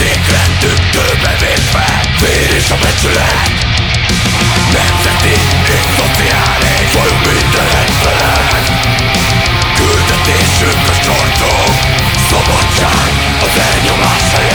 Értékrendüktőbe vérve Vér és a becsület. Nemzeti és szociális minden egyfelek Küldetésünk a sortok Szabadság az elnyomás helye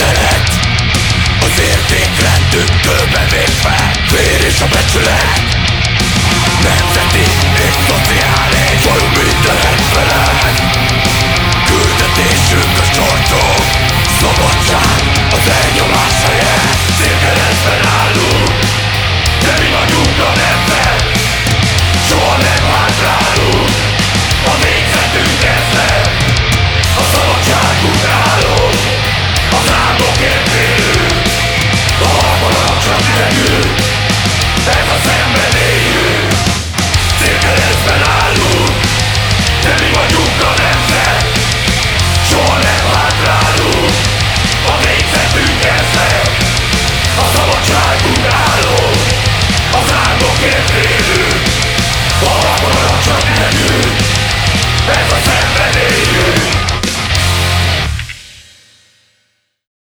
teret Az értékrendünk körbevéve Vér és a becsület. Nem